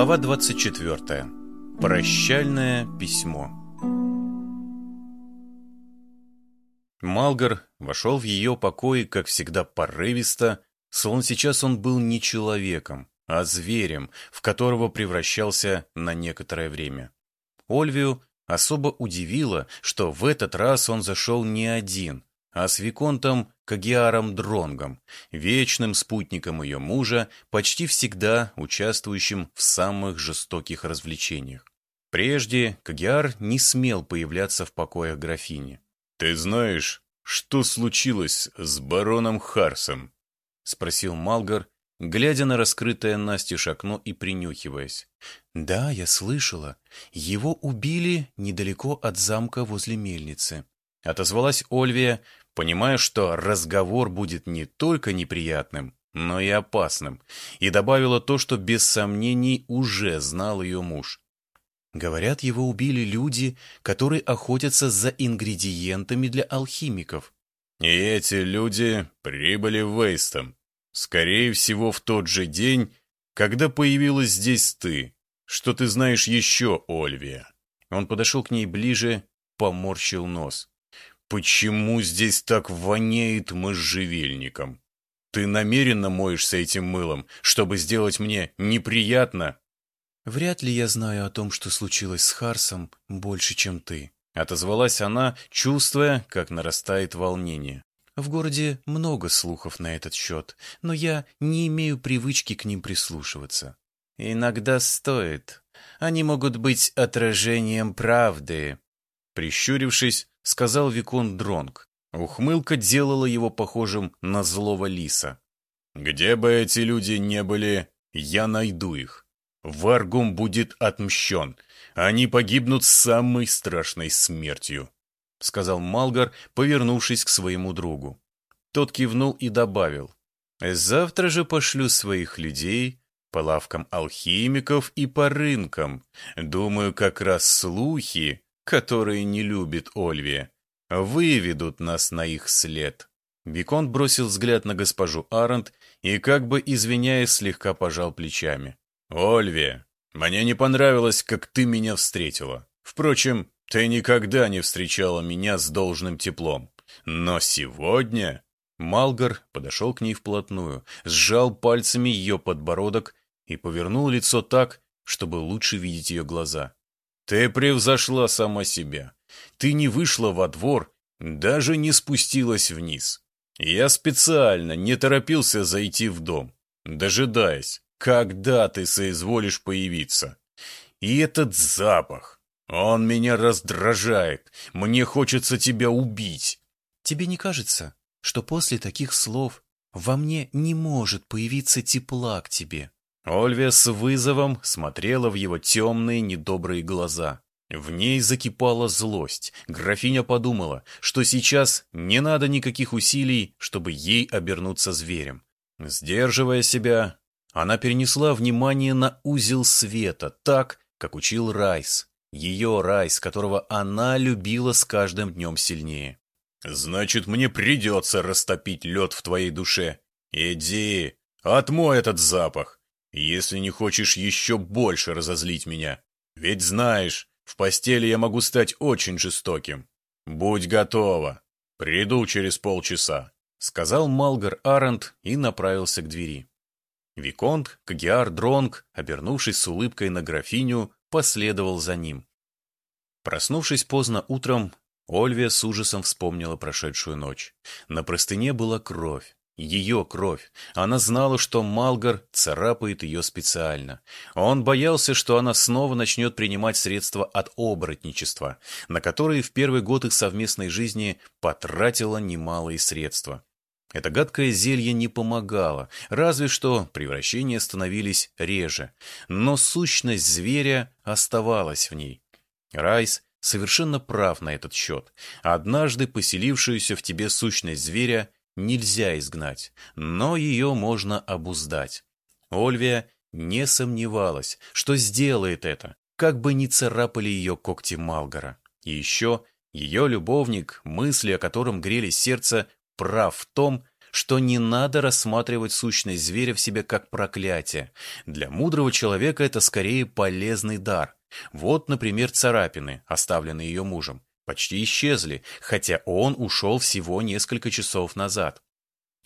Глава 24. Прощальное письмо. Малгар вошел в ее покои, как всегда, порывисто, словно сейчас он был не человеком, а зверем, в которого превращался на некоторое время. Ольвию особо удивило, что в этот раз он зашел не один, а с Виконтом Кагиаром Дронгом, вечным спутником ее мужа, почти всегда участвующим в самых жестоких развлечениях. Прежде Кагиар не смел появляться в покоях графини. «Ты знаешь, что случилось с бароном Харсом?» — спросил Малгар, глядя на раскрытое настежь окно и принюхиваясь. «Да, я слышала. Его убили недалеко от замка возле мельницы», — отозвалась Ольвия, понимая, что разговор будет не только неприятным, но и опасным, и добавила то, что без сомнений уже знал ее муж. Говорят, его убили люди, которые охотятся за ингредиентами для алхимиков. И эти люди прибыли в Вейстом. Скорее всего, в тот же день, когда появилась здесь ты. Что ты знаешь еще, Ольвия? Он подошел к ней ближе, поморщил нос. «Почему здесь так воняет можжевельником? Ты намеренно моешься этим мылом, чтобы сделать мне неприятно?» «Вряд ли я знаю о том, что случилось с Харсом, больше, чем ты», — отозвалась она, чувствуя, как нарастает волнение. «В городе много слухов на этот счет, но я не имею привычки к ним прислушиваться». «Иногда стоит. Они могут быть отражением правды». Прищурившись, — сказал Викон Дронг. Ухмылка делала его похожим на злого лиса. «Где бы эти люди не были, я найду их. Варгум будет отмщен. Они погибнут самой страшной смертью», — сказал Малгар, повернувшись к своему другу. Тот кивнул и добавил. «Завтра же пошлю своих людей по лавкам алхимиков и по рынкам. Думаю, как раз слухи которые не любит Ольви, выведут нас на их след. Виконт бросил взгляд на госпожу Арент и, как бы извиняясь, слегка пожал плечами. «Ольви, мне не понравилось, как ты меня встретила. Впрочем, ты никогда не встречала меня с должным теплом. Но сегодня...» Малгар подошел к ней вплотную, сжал пальцами ее подбородок и повернул лицо так, чтобы лучше видеть ее глаза. Ты превзошла сама себя. Ты не вышла во двор, даже не спустилась вниз. Я специально не торопился зайти в дом, дожидаясь, когда ты соизволишь появиться. И этот запах, он меня раздражает. Мне хочется тебя убить. Тебе не кажется, что после таких слов во мне не может появиться тепла к тебе? Ольвия с вызовом смотрела в его темные недобрые глаза. В ней закипала злость. Графиня подумала, что сейчас не надо никаких усилий, чтобы ей обернуться зверем. Сдерживая себя, она перенесла внимание на узел света, так, как учил Райс. Ее Райс, которого она любила с каждым днем сильнее. «Значит, мне придется растопить лед в твоей душе. Иди, отмой этот запах если не хочешь еще больше разозлить меня. Ведь знаешь, в постели я могу стать очень жестоким. Будь готова. Приду через полчаса», — сказал Малгар Арент и направился к двери. Виконт, Кагиар Дронг, обернувшись с улыбкой на графиню, последовал за ним. Проснувшись поздно утром, Ольвия с ужасом вспомнила прошедшую ночь. На простыне была кровь. Ее кровь. Она знала, что Малгар царапает ее специально. Он боялся, что она снова начнет принимать средства от оборотничества, на которые в первый год их совместной жизни потратила немалые средства. Это гадкое зелье не помогало, разве что превращения становились реже, но сущность зверя оставалась в ней. Райс совершенно прав на этот счет. Однажды поселившуюся в тебе сущность зверя нельзя изгнать, но ее можно обуздать. Ольвия не сомневалась, что сделает это, как бы ни царапали ее когти Малгора. И еще ее любовник, мысли о котором грели сердце, прав в том, что не надо рассматривать сущность зверя в себе как проклятие. Для мудрого человека это скорее полезный дар. Вот, например, царапины, оставленные ее мужем, почти исчезли, хотя он ушел всего несколько часов назад.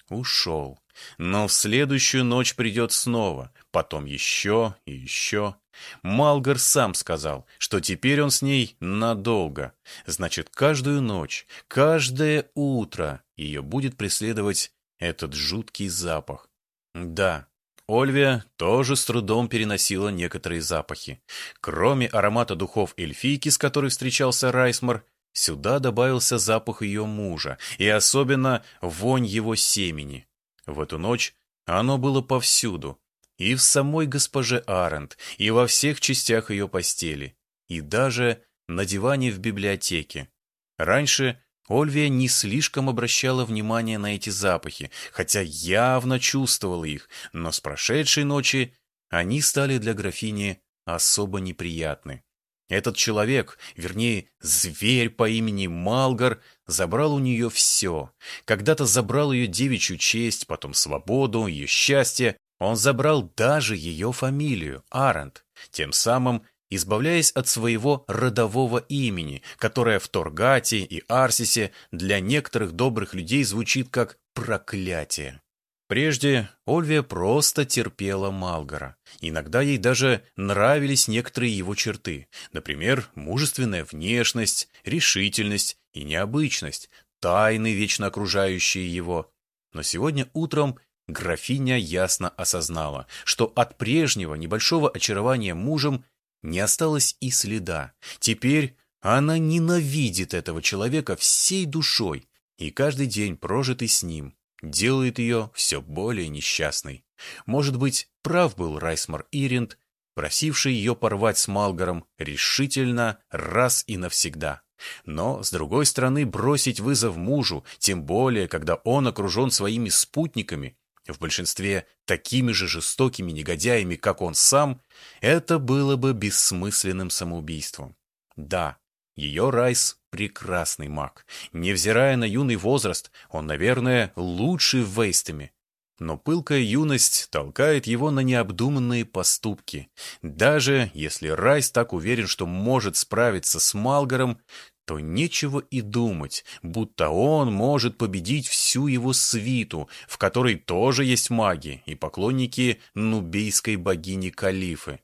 Ушел. Но в следующую ночь придет снова, потом еще и еще. Малгар сам сказал, что теперь он с ней надолго. Значит, каждую ночь, каждое утро ее будет преследовать этот жуткий запах. Да, Ольвия тоже с трудом переносила некоторые запахи. Кроме аромата духов эльфийки, с которой встречался Райсмар, сюда добавился запах ее мужа, и особенно вонь его семени. В эту ночь оно было повсюду, и в самой госпоже Арент, и во всех частях ее постели, и даже на диване в библиотеке. Раньше Ольвия не слишком обращала внимание на эти запахи, хотя явно чувствовала их, но с прошедшей ночи они стали для графини особо неприятны. Этот человек, вернее, зверь по имени Малгар, забрал у нее все. Когда-то забрал ее девичью честь, потом свободу, ее счастье. Он забрал даже ее фамилию, Арент, тем самым избавляясь от своего родового имени, которое в Торгате и Арсисе для некоторых добрых людей звучит как проклятие. Прежде Ольвия просто терпела Малгора. Иногда ей даже нравились некоторые его черты. Например, мужественная внешность, решительность и необычность, тайны, вечно окружающие его. Но сегодня утром графиня ясно осознала, что от прежнего небольшого очарования мужем не осталось и следа. Теперь она ненавидит этого человека всей душой, и каждый день, прожитый с ним, делает ее все более несчастной. Может быть, прав был Райсмар Иринд, просивший ее порвать с Малгаром решительно раз и навсегда. Но, с другой стороны, бросить вызов мужу, тем более, когда он окружен своими спутниками, в большинстве такими же жестокими негодяями, как он сам, это было бы бессмысленным самоубийством. Да, ее Райс — прекрасный маг. Невзирая на юный возраст, он, наверное, лучший в Вейстами. Но пылкая юность толкает его на необдуманные поступки. Даже если Райс так уверен, что может справиться с Малгаром, то нечего и думать, будто он может победить всю его свиту, в которой тоже есть маги и поклонники нубейской богини Калифы.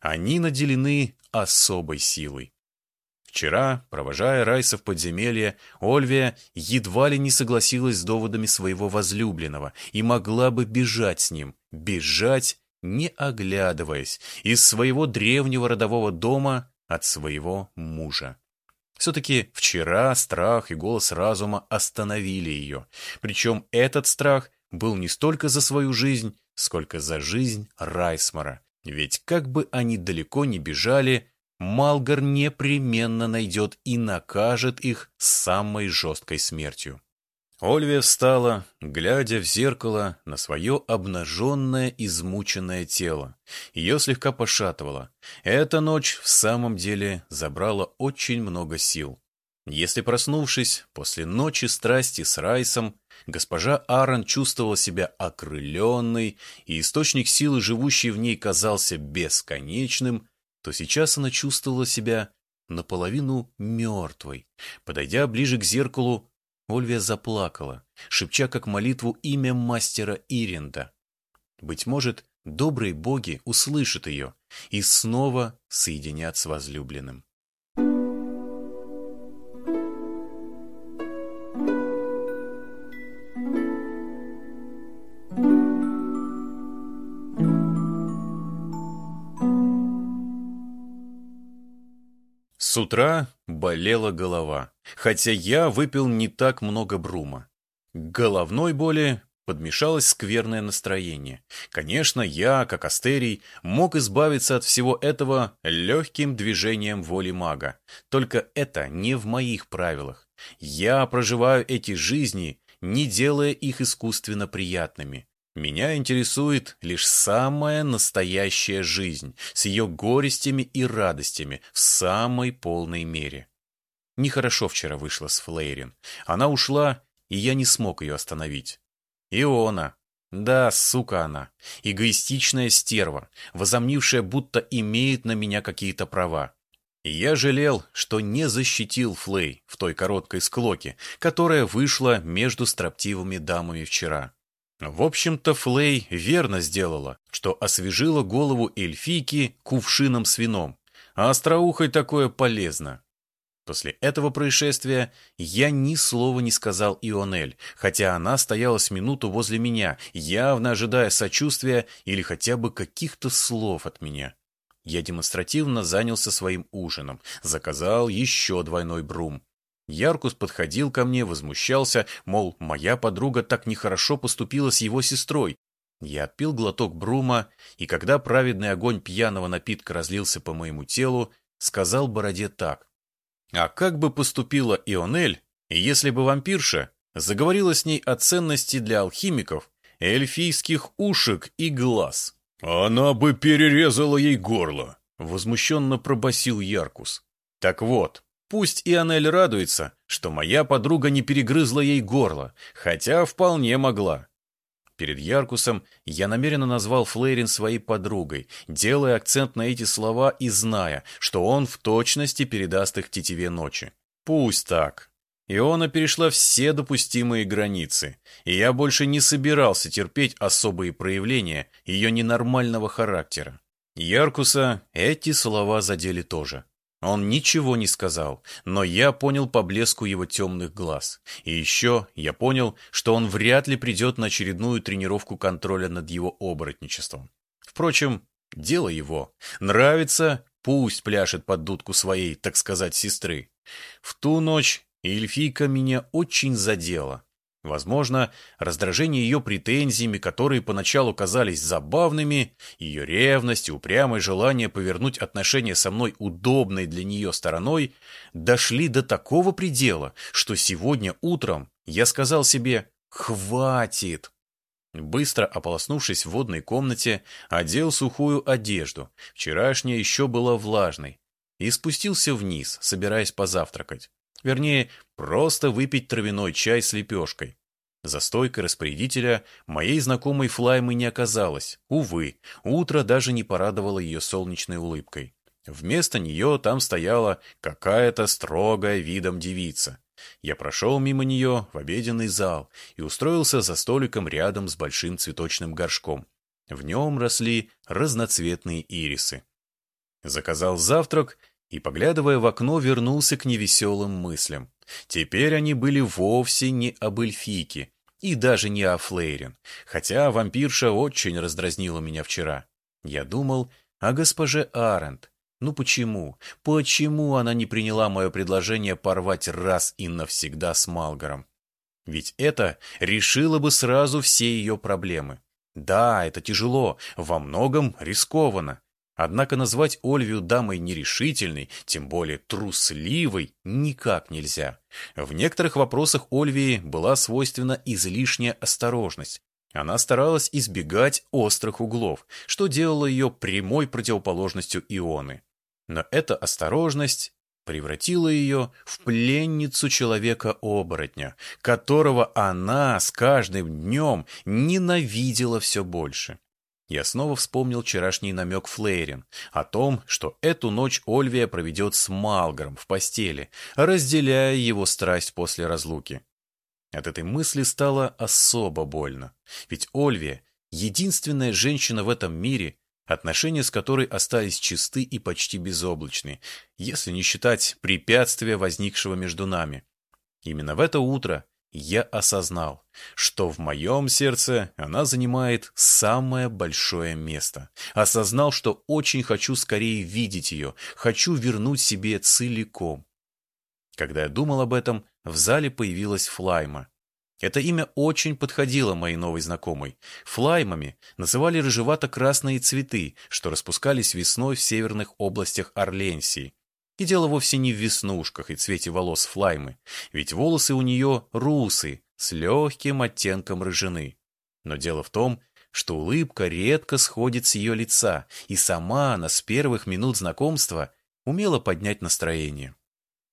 Они наделены особой силой. Вчера, провожая Райса в подземелье, Ольвия едва ли не согласилась с доводами своего возлюбленного и могла бы бежать с ним, бежать, не оглядываясь, из своего древнего родового дома от своего мужа. Все-таки вчера страх и голос разума остановили ее. Причем этот страх был не столько за свою жизнь, сколько за жизнь Райсмара. Ведь как бы они далеко не бежали, Малгар непременно найдет и накажет их самой жесткой смертью. Ольвия встала, глядя в зеркало на свое обнаженное, измученное тело. Ее слегка пошатывало. Эта ночь в самом деле забрала очень много сил. Если проснувшись после ночи страсти с Райсом, госпожа Аарон чувствовала себя окрыленной, и источник силы, живущий в ней, казался бесконечным, то сейчас она чувствовала себя наполовину мертвой. Подойдя ближе к зеркалу, Ольвия заплакала, шепча как молитву имя мастера Иринда. Быть может, добрые боги услышат ее и снова соединят с возлюбленным. С утра болела голова, хотя я выпил не так много брума. К головной боли подмешалось скверное настроение. Конечно, я, как Астерий, мог избавиться от всего этого легким движением воли мага. Только это не в моих правилах. Я проживаю эти жизни, не делая их искусственно приятными. Меня интересует лишь самая настоящая жизнь, с ее горестями и радостями в самой полной мере. Нехорошо вчера вышло с Флейрин. Она ушла, и я не смог ее остановить. Иона. Да, сука она. Эгоистичная стерва, возомнившая, будто имеет на меня какие-то права. И я жалел, что не защитил Флей в той короткой склоке, которая вышла между строптивыми дамами вчера. В общем-то, Флей верно сделала, что освежила голову эльфийки кувшином с вином, а остроухой такое полезно. После этого происшествия я ни слова не сказал Ионель, хотя она стояла с минуту возле меня, явно ожидая сочувствия или хотя бы каких-то слов от меня. Я демонстративно занялся своим ужином, заказал еще двойной брум. Яркус подходил ко мне, возмущался, мол, моя подруга так нехорошо поступила с его сестрой. Я отпил глоток брума, и когда праведный огонь пьяного напитка разлился по моему телу, сказал Бороде так. А как бы поступила Ионель, если бы вампирша заговорила с ней о ценности для алхимиков эльфийских ушек и глаз? «Она бы перерезала ей горло», — возмущенно пробасил Яркус. «Так вот, пусть Ионель радуется, что моя подруга не перегрызла ей горло, хотя вполне могла. Перед Яркусом я намеренно назвал Флейрин своей подругой, делая акцент на эти слова и зная, что он в точности передаст их тетиве ночи. Пусть так. Иона перешла все допустимые границы, и я больше не собирался терпеть особые проявления ее ненормального характера. Яркуса эти слова задели тоже. Он ничего не сказал, но я понял по блеску его темных глаз. И еще я понял, что он вряд ли придет на очередную тренировку контроля над его оборотничеством. Впрочем, дело его. Нравится, пусть пляшет под дудку своей, так сказать, сестры. В ту ночь эльфийка меня очень задела. Возможно, раздражение ее претензиями, которые поначалу казались забавными, ее ревность и упрямое желание повернуть отношения со мной удобной для нее стороной, дошли до такого предела, что сегодня утром я сказал себе «хватит». Быстро ополоснувшись в водной комнате, одел сухую одежду, вчерашняя еще была влажной, и спустился вниз, собираясь позавтракать. Вернее, просто выпить травяной чай с лепешкой. За стойкой распорядителя моей знакомой Флаймы не оказалось. Увы, утро даже не порадовало ее солнечной улыбкой. Вместо нее там стояла какая-то строгая видом девица. Я прошел мимо нее в обеденный зал и устроился за столиком рядом с большим цветочным горшком. В нем росли разноцветные ирисы. Заказал завтрак и, поглядывая в окно, вернулся к невеселым мыслям. Теперь они были вовсе не об эльфийке и даже не о Флейрин, хотя вампирша очень раздразнила меня вчера. Я думал о госпоже Арент. Ну почему? Почему она не приняла мое предложение порвать раз и навсегда с Малгаром? Ведь это решило бы сразу все ее проблемы. Да, это тяжело, во многом рискованно. Однако назвать Ольвию дамой нерешительной, тем более трусливой, никак нельзя. В некоторых вопросах Ольвии была свойственна излишняя осторожность. Она старалась избегать острых углов, что делало ее прямой противоположностью Ионы. Но эта осторожность превратила ее в пленницу человека-оборотня, которого она с каждым днем ненавидела все больше. Я снова вспомнил вчерашний намек Флейрин о том, что эту ночь Ольвия проведет с Малгаром в постели, разделяя его страсть после разлуки. От этой мысли стало особо больно, ведь Ольвия — единственная женщина в этом мире, отношения с которой остались чисты и почти безоблачны, если не считать препятствия, возникшего между нами. Именно в это утро я осознал, что в моем сердце она занимает самое большое место. Осознал, что очень хочу скорее видеть ее, хочу вернуть себе целиком. Когда я думал об этом, в зале появилась Флайма. Это имя очень подходило моей новой знакомой. Флаймами называли рыжевато-красные цветы, что распускались весной в северных областях Орленсии. И дело вовсе не в веснушках и цвете волос Флаймы, ведь волосы у нее русые, с легким оттенком рыжины. Но дело в том, что улыбка редко сходит с ее лица, и сама она с первых минут знакомства умела поднять настроение.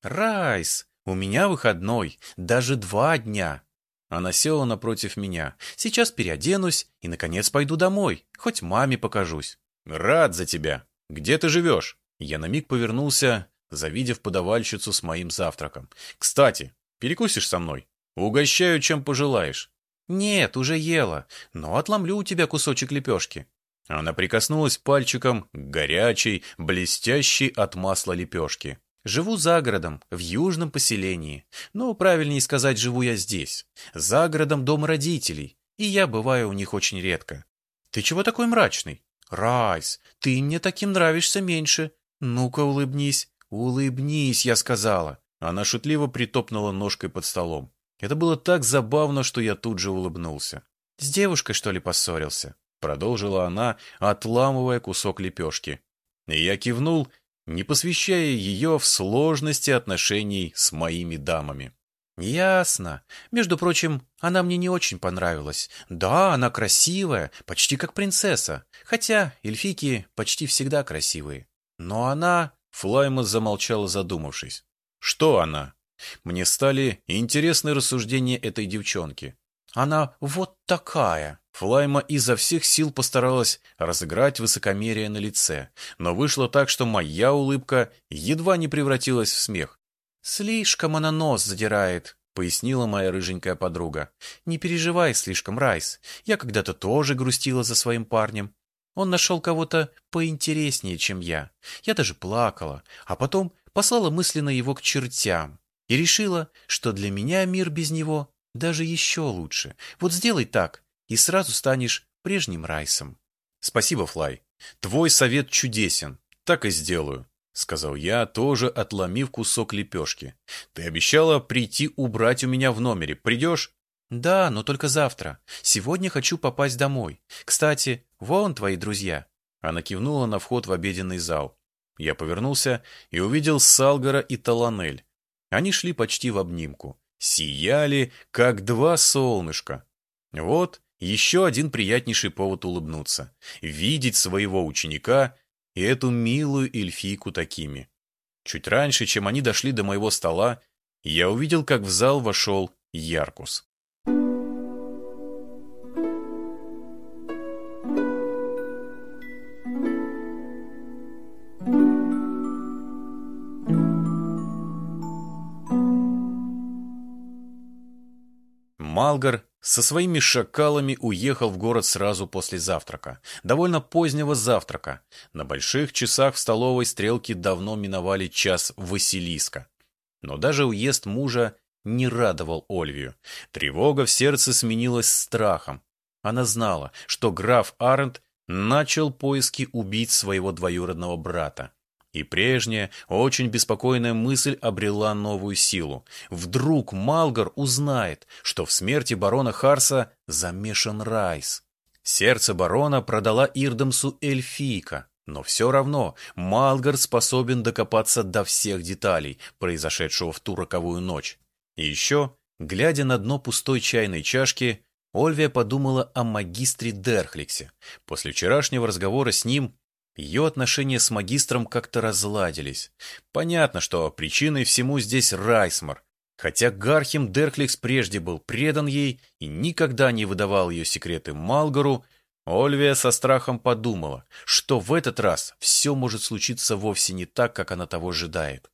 «Райс, у меня выходной, даже два дня». Она села напротив меня. «Сейчас переоденусь и, наконец, пойду домой. Хоть маме покажусь». «Рад за тебя. Где ты живешь?» Я на миг повернулся, завидев подавальщицу с моим завтраком. «Кстати, перекусишь со мной? Угощаю, чем пожелаешь». «Нет, уже ела, но отломлю у тебя кусочек лепешки». Она прикоснулась пальчиком к горячей, блестящей от масла лепешки. Живу за городом, в южном поселении. Ну, правильнее сказать, живу я здесь. За городом дом родителей, и я бываю у них очень редко. Ты чего такой мрачный? Райс, ты мне таким нравишься меньше. Ну-ка, улыбнись. Улыбнись, я сказала. Она шутливо притопнула ножкой под столом. Это было так забавно, что я тут же улыбнулся. С девушкой, что ли, поссорился? Продолжила она, отламывая кусок лепешки. Я кивнул не посвящая ее в сложности отношений с моими дамами. «Ясно. Между прочим, она мне не очень понравилась. Да, она красивая, почти как принцесса. Хотя эльфики почти всегда красивые. Но она...» Флайма замолчала, задумавшись. «Что она?» Мне стали интересны рассуждения этой девчонки. «Она вот такая!» Флайма изо всех сил постаралась разыграть высокомерие на лице, но вышло так, что моя улыбка едва не превратилась в смех. «Слишком она нос задирает», — пояснила моя рыженькая подруга. «Не переживай слишком, Райс. Я когда-то тоже грустила за своим парнем. Он нашел кого-то поинтереснее, чем я. Я даже плакала, а потом послала мысленно его к чертям и решила, что для меня мир без него даже еще лучше. Вот сделай так, и сразу станешь прежним Райсом. Спасибо, Флай. Твой совет чудесен. Так и сделаю, сказал я, тоже отломив кусок лепешки. Ты обещала прийти убрать у меня в номере. Придешь? Да, но только завтра. Сегодня хочу попасть домой. Кстати, вон твои друзья. Она кивнула на вход в обеденный зал. Я повернулся и увидел Салгара и Таланель. Они шли почти в обнимку. Сияли, как два солнышка. Вот еще один приятнейший повод улыбнуться. Видеть своего ученика и эту милую эльфийку такими. Чуть раньше, чем они дошли до моего стола, я увидел, как в зал вошел Яркус. Малгар со своими шакалами уехал в город сразу после завтрака. Довольно позднего завтрака. На больших часах в столовой стрелки давно миновали час Василиска. Но даже уезд мужа не радовал Ольвию. Тревога в сердце сменилась страхом. Она знала, что граф Арент начал поиски убить своего двоюродного брата. И прежняя, очень беспокойная мысль обрела новую силу. Вдруг Малгар узнает, что в смерти барона Харса замешан Райс. Сердце барона продала Ирдамсу эльфийка, но все равно Малгар способен докопаться до всех деталей, произошедшего в ту роковую ночь. И еще, глядя на дно пустой чайной чашки, Ольвия подумала о магистре Дерхликсе. После вчерашнего разговора с ним ее отношения с магистром как-то разладились. Понятно, что причиной всему здесь Райсмар. Хотя Гархим Дерхликс прежде был предан ей и никогда не выдавал ее секреты Малгору, Ольвия со страхом подумала, что в этот раз все может случиться вовсе не так, как она того ожидает.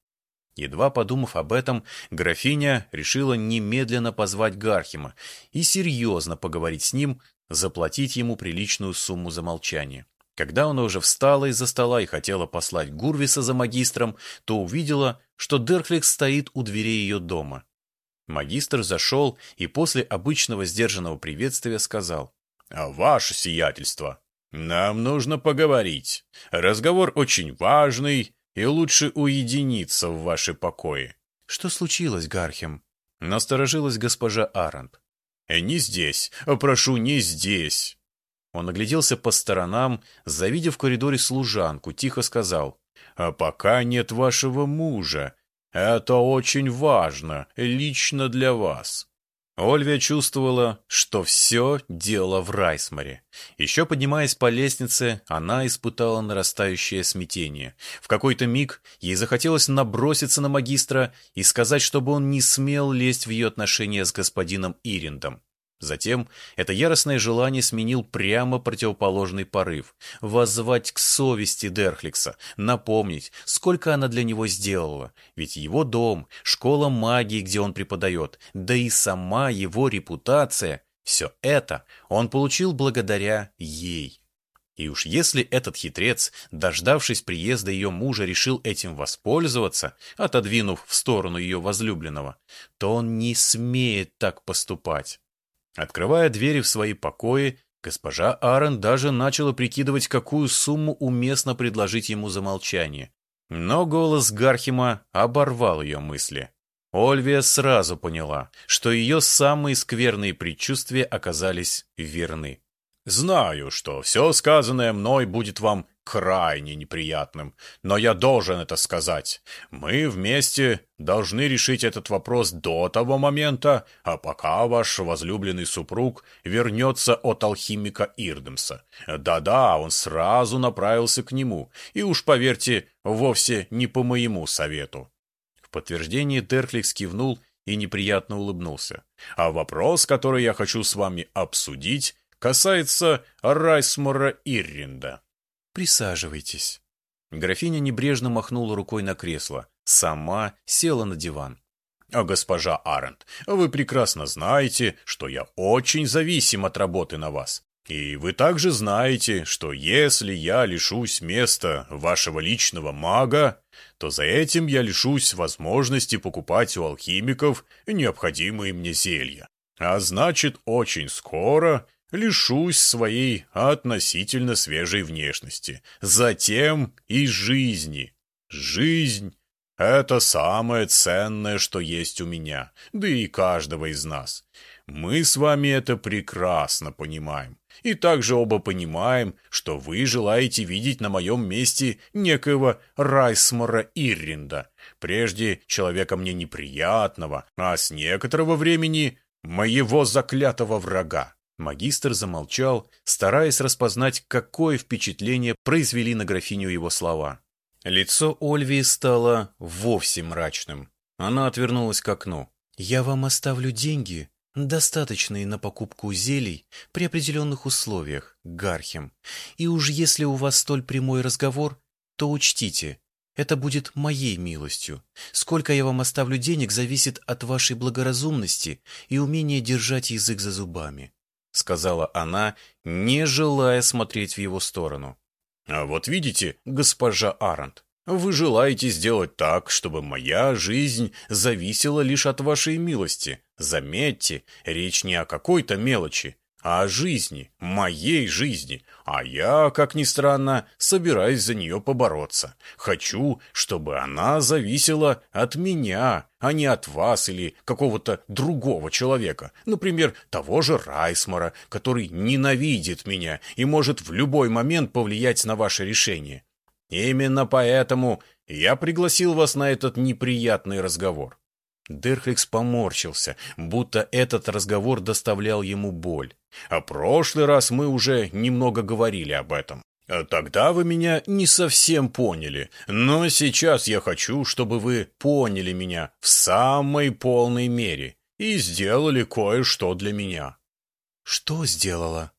Едва подумав об этом, графиня решила немедленно позвать Гархима и серьезно поговорить с ним, заплатить ему приличную сумму за молчание. Когда она уже встала из-за стола и хотела послать Гурвиса за магистром, то увидела, что Дерхликс стоит у дверей ее дома. Магистр зашел и после обычного сдержанного приветствия сказал. «Ваше сиятельство, нам нужно поговорить. Разговор очень важный, и лучше уединиться в ваши покои». «Что случилось, Гархем?» Насторожилась госпожа Арант. «Не здесь. Прошу, не здесь. Он огляделся по сторонам, завидев в коридоре служанку, тихо сказал, «А пока нет вашего мужа. Это очень важно, лично для вас». Ольвия чувствовала, что все дело в Райсморе. Еще поднимаясь по лестнице, она испытала нарастающее смятение. В какой-то миг ей захотелось наброситься на магистра и сказать, чтобы он не смел лезть в ее отношения с господином Ириндом. Затем это яростное желание сменил прямо противоположный порыв – воззвать к совести Дерхликса, напомнить, сколько она для него сделала, ведь его дом, школа магии, где он преподает, да и сама его репутация – все это он получил благодаря ей. И уж если этот хитрец, дождавшись приезда ее мужа, решил этим воспользоваться, отодвинув в сторону ее возлюбленного, то он не смеет так поступать. Открывая двери в свои покои, госпожа Аарон даже начала прикидывать, какую сумму уместно предложить ему за молчание. Но голос Гархима оборвал ее мысли. Ольвия сразу поняла, что ее самые скверные предчувствия оказались верны. «Знаю, что все сказанное мной будет вам крайне неприятным, но я должен это сказать. Мы вместе должны решить этот вопрос до того момента, а пока ваш возлюбленный супруг вернется от алхимика Ирдемса. Да-да, он сразу направился к нему, и уж поверьте, вовсе не по моему совету. В подтверждение Теркликс кивнул и неприятно улыбнулся. А вопрос, который я хочу с вами обсудить, касается Райсмора Ирринда. «Присаживайтесь». Графиня небрежно махнула рукой на кресло, сама села на диван. А госпожа Арент, вы прекрасно знаете, что я очень зависим от работы на вас. И вы также знаете, что если я лишусь места вашего личного мага, то за этим я лишусь возможности покупать у алхимиков необходимые мне зелья. А значит, очень скоро лишусь своей относительно свежей внешности, затем и жизни. Жизнь — это самое ценное, что есть у меня, да и каждого из нас. Мы с вами это прекрасно понимаем. И также оба понимаем, что вы желаете видеть на моем месте некоего Райсмора Ирринда, прежде человека мне неприятного, а с некоторого времени моего заклятого врага. Магистр замолчал, стараясь распознать, какое впечатление произвели на графиню его слова. Лицо Ольвии стало вовсе мрачным. Она отвернулась к окну. «Я вам оставлю деньги, достаточные на покупку зелий при определенных условиях, Гархем. И уж если у вас столь прямой разговор, то учтите, это будет моей милостью. Сколько я вам оставлю денег, зависит от вашей благоразумности и умения держать язык за зубами. — сказала она, не желая смотреть в его сторону. «А вот видите, госпожа Арант, вы желаете сделать так, чтобы моя жизнь зависела лишь от вашей милости. Заметьте, речь не о какой-то мелочи, а о жизни, моей жизни, а я, как ни странно, собираюсь за нее побороться. Хочу, чтобы она зависела от меня, а не от вас или какого-то другого человека, например, того же Райсмора, который ненавидит меня и может в любой момент повлиять на ваше решение. Именно поэтому я пригласил вас на этот неприятный разговор. Дерхликс поморщился, будто этот разговор доставлял ему боль. «А прошлый раз мы уже немного говорили об этом. Тогда вы меня не совсем поняли, но сейчас я хочу, чтобы вы поняли меня в самой полной мере и сделали кое-что для меня». «Что сделала?»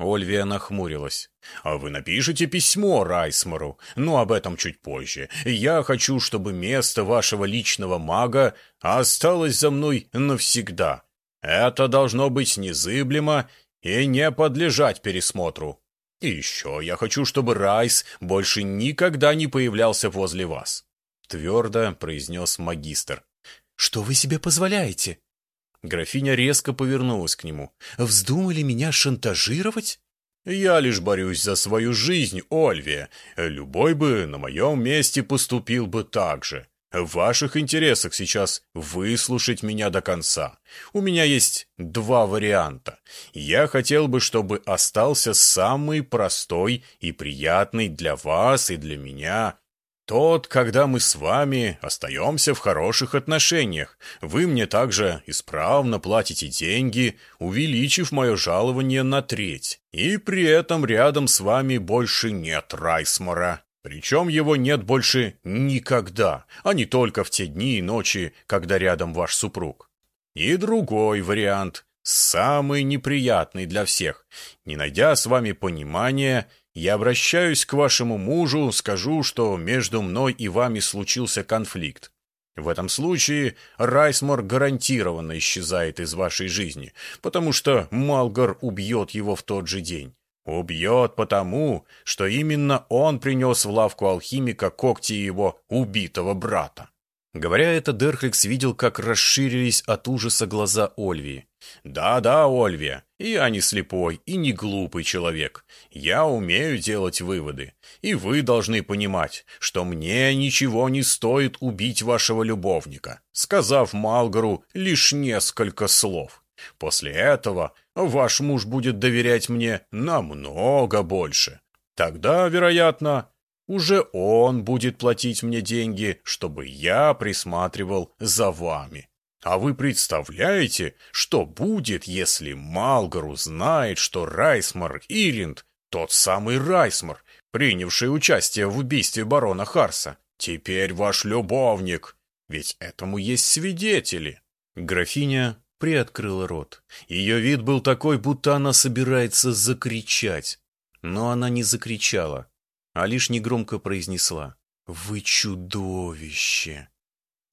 Ольвия нахмурилась. «А вы напишите письмо Райсмору, но об этом чуть позже. Я хочу, чтобы место вашего личного мага осталось за мной навсегда. Это должно быть незыблемо и не подлежать пересмотру. И еще я хочу, чтобы Райс больше никогда не появлялся возле вас», — твердо произнес магистр. «Что вы себе позволяете?» Графиня резко повернулась к нему. «Вздумали меня шантажировать?» «Я лишь борюсь за свою жизнь, Ольвия. Любой бы на моем месте поступил бы так же. В ваших интересах сейчас выслушать меня до конца. У меня есть два варианта. Я хотел бы, чтобы остался самый простой и приятный для вас и для меня тот, когда мы с вами остаемся в хороших отношениях. Вы мне также исправно платите деньги, увеличив мое жалование на треть. И при этом рядом с вами больше нет Райсмора. Причем его нет больше никогда, а не только в те дни и ночи, когда рядом ваш супруг. И другой вариант, самый неприятный для всех. Не найдя с вами понимания, я обращаюсь к вашему мужу, скажу, что между мной и вами случился конфликт. В этом случае Райсмор гарантированно исчезает из вашей жизни, потому что Малгар убьет его в тот же день. Убьет потому, что именно он принес в лавку алхимика когти его убитого брата. Говоря это, Дерхликс видел, как расширились от ужаса глаза Ольвии. «Да-да, Ольвия, я не слепой и не глупый человек. Я умею делать выводы. И вы должны понимать, что мне ничего не стоит убить вашего любовника, сказав Малгару лишь несколько слов. После этого ваш муж будет доверять мне намного больше. Тогда, вероятно, уже он будет платить мне деньги, чтобы я присматривал за вами. А вы представляете, что будет, если Малгар узнает, что Райсмар Иринд, тот самый Райсмар, принявший участие в убийстве барона Харса, теперь ваш любовник? Ведь этому есть свидетели. Графиня приоткрыла рот. Ее вид был такой, будто она собирается закричать. Но она не закричала, а лишь негромко произнесла «Вы чудовище!»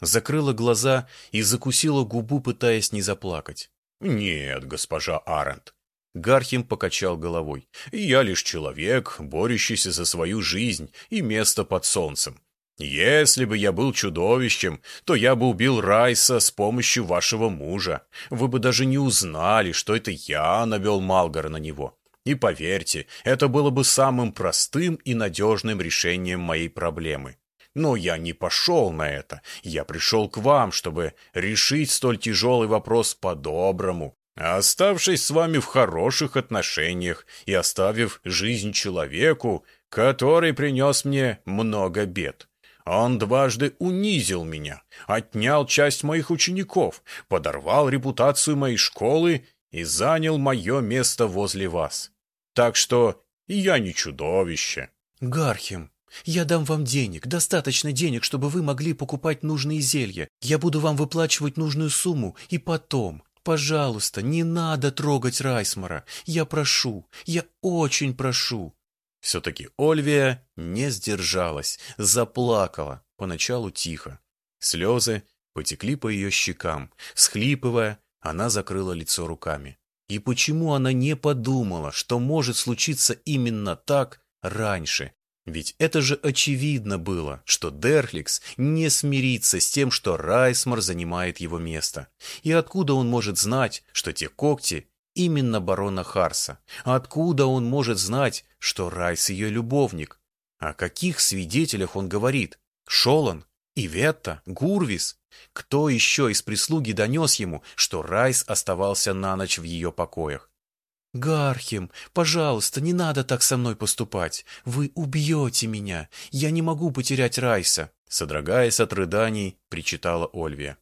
Закрыла глаза и закусила губу, пытаясь не заплакать. «Нет, госпожа Арент». Гархим покачал головой. «Я лишь человек, борющийся за свою жизнь и место под солнцем. Если бы я был чудовищем, то я бы убил Райса с помощью вашего мужа. Вы бы даже не узнали, что это я навел Малгара на него. И поверьте, это было бы самым простым и надежным решением моей проблемы. Но я не пошел на это. Я пришел к вам, чтобы решить столь тяжелый вопрос по-доброму, оставшись с вами в хороших отношениях и оставив жизнь человеку, который принес мне много бед. Он дважды унизил меня, отнял часть моих учеников, подорвал репутацию моей школы и занял мое место возле вас. Так что я не чудовище. Гархим, я дам вам денег, достаточно денег, чтобы вы могли покупать нужные зелья. Я буду вам выплачивать нужную сумму, и потом, пожалуйста, не надо трогать Райсмара. Я прошу, я очень прошу. Все-таки Ольвия не сдержалась, заплакала, поначалу тихо. Слезы потекли по ее щекам. Схлипывая, она закрыла лицо руками. И почему она не подумала, что может случиться именно так раньше? Ведь это же очевидно было, что Дерхликс не смирится с тем, что Райсмар занимает его место. И откуда он может знать, что те когти именно барона Харса? Откуда он может знать, что Райс ее любовник? О каких свидетелях он говорит? Шолан? Иветта? Гурвис? Кто еще из прислуги донес ему, что Райс оставался на ночь в ее покоях? «Гархим, пожалуйста, не надо так со мной поступать. Вы убьете меня. Я не могу потерять Райса», — содрогаясь от рыданий, причитала Ольвия.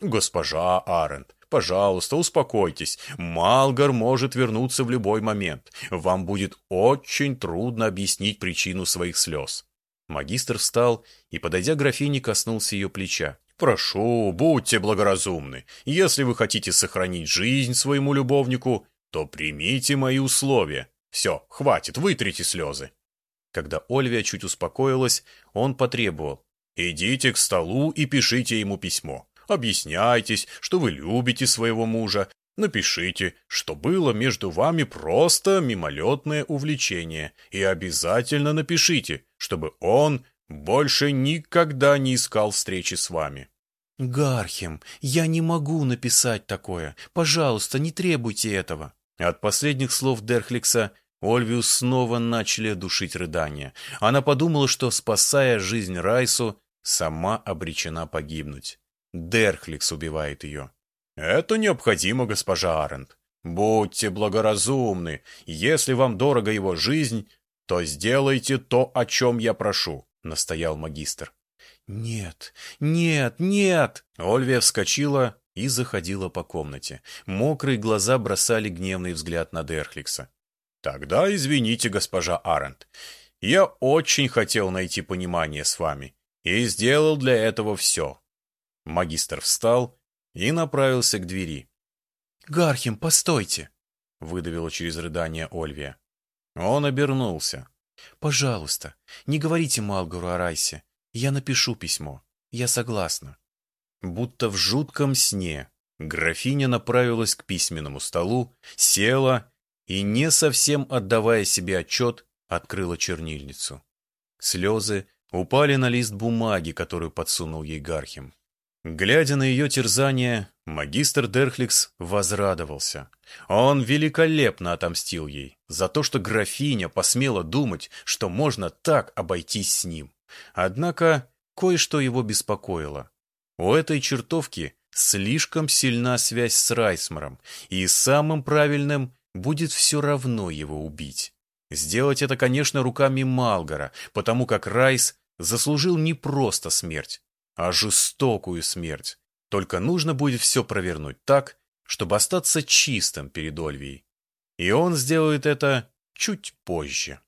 «Госпожа Арент, Пожалуйста, успокойтесь. Малгар может вернуться в любой момент. Вам будет очень трудно объяснить причину своих слез. Магистр встал и, подойдя к графине, коснулся ее плеча. «Прошу, будьте благоразумны. Если вы хотите сохранить жизнь своему любовнику, то примите мои условия. Все, хватит, вытрите слезы». Когда Ольвия чуть успокоилась, он потребовал. «Идите к столу и пишите ему письмо. Объясняйтесь, что вы любите своего мужа. Напишите, что было между вами просто мимолетное увлечение. И обязательно напишите, чтобы он больше никогда не искал встречи с вами. «Гархем, я не могу написать такое. Пожалуйста, не требуйте этого». От последних слов Дерхликса Ольвиус снова начали душить рыдания. Она подумала, что, спасая жизнь Райсу, сама обречена погибнуть. Дерхликс убивает ее. Это необходимо, госпожа Арент. Будьте благоразумны. Если вам дорога его жизнь, то сделайте то, о чем я прошу. — настоял магистр. «Нет, нет, нет!» Ольвия вскочила и заходила по комнате. Мокрые глаза бросали гневный взгляд на Дерхликса. «Тогда извините, госпожа Арент. Я очень хотел найти понимание с вами и сделал для этого все». Магистр встал и направился к двери. «Гархим, постойте!» — выдавила через рыдание Ольвия. Он обернулся. «Пожалуйста, не говорите Малгору о Райсе. Я напишу письмо. Я согласна». Будто в жутком сне графиня направилась к письменному столу, села и, не совсем отдавая себе отчет, открыла чернильницу. Слезы упали на лист бумаги, которую подсунул ей Гархим. Глядя на ее терзание, магистр Дерхликс возрадовался. Он великолепно отомстил ей за то, что графиня посмела думать, что можно так обойтись с ним. Однако кое-что его беспокоило. У этой чертовки слишком сильна связь с Райсмаром, и самым правильным будет все равно его убить. Сделать это, конечно, руками Малгора, потому как Райс заслужил не просто смерть, а жестокую смерть. Только нужно будет все провернуть так, чтобы остаться чистым перед Ольвией. И он сделает это чуть позже.